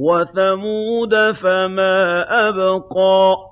وَثَمُودَ فَمَا أَبْقَىٰ